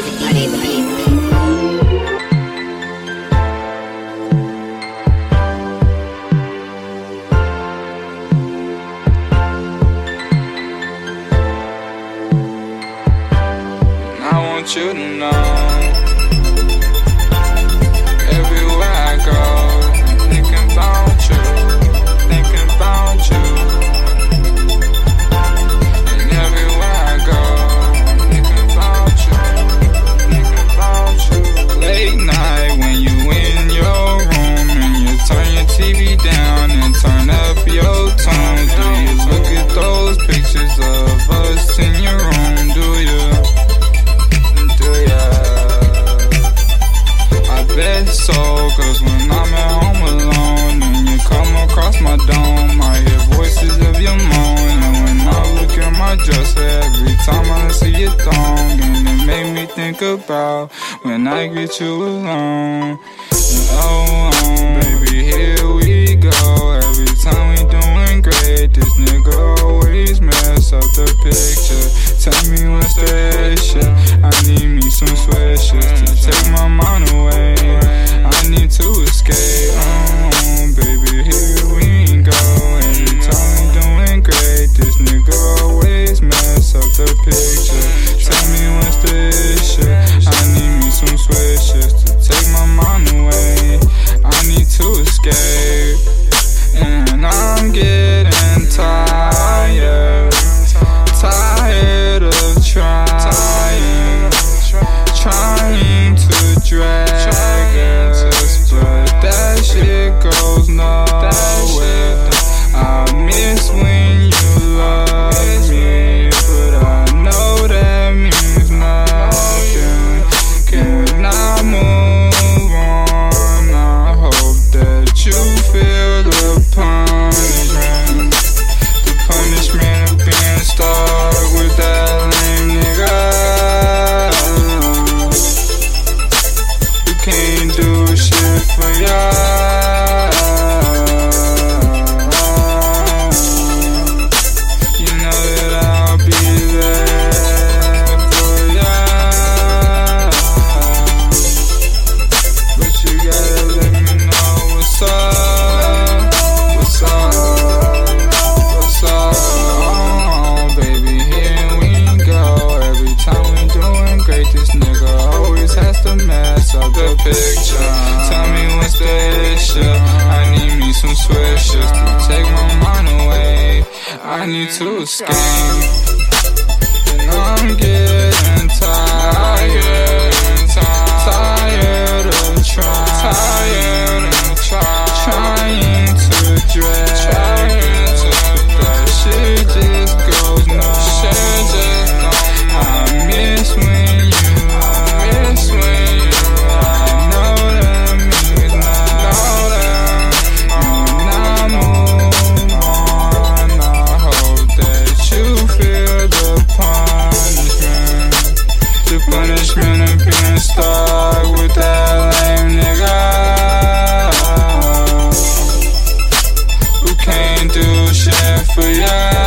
I want you to know think about when I get you alone. Oh, oh, baby, here we go. Every time we doing great, this nigga always mess up the picture. Tell me what's the issue. I need me some swishers to take my mind away. I need to escape. Oh, picture. Tell me what's the issue. I need me some swishers to take my mind away. I need to escape. And I'm getting tired. for you.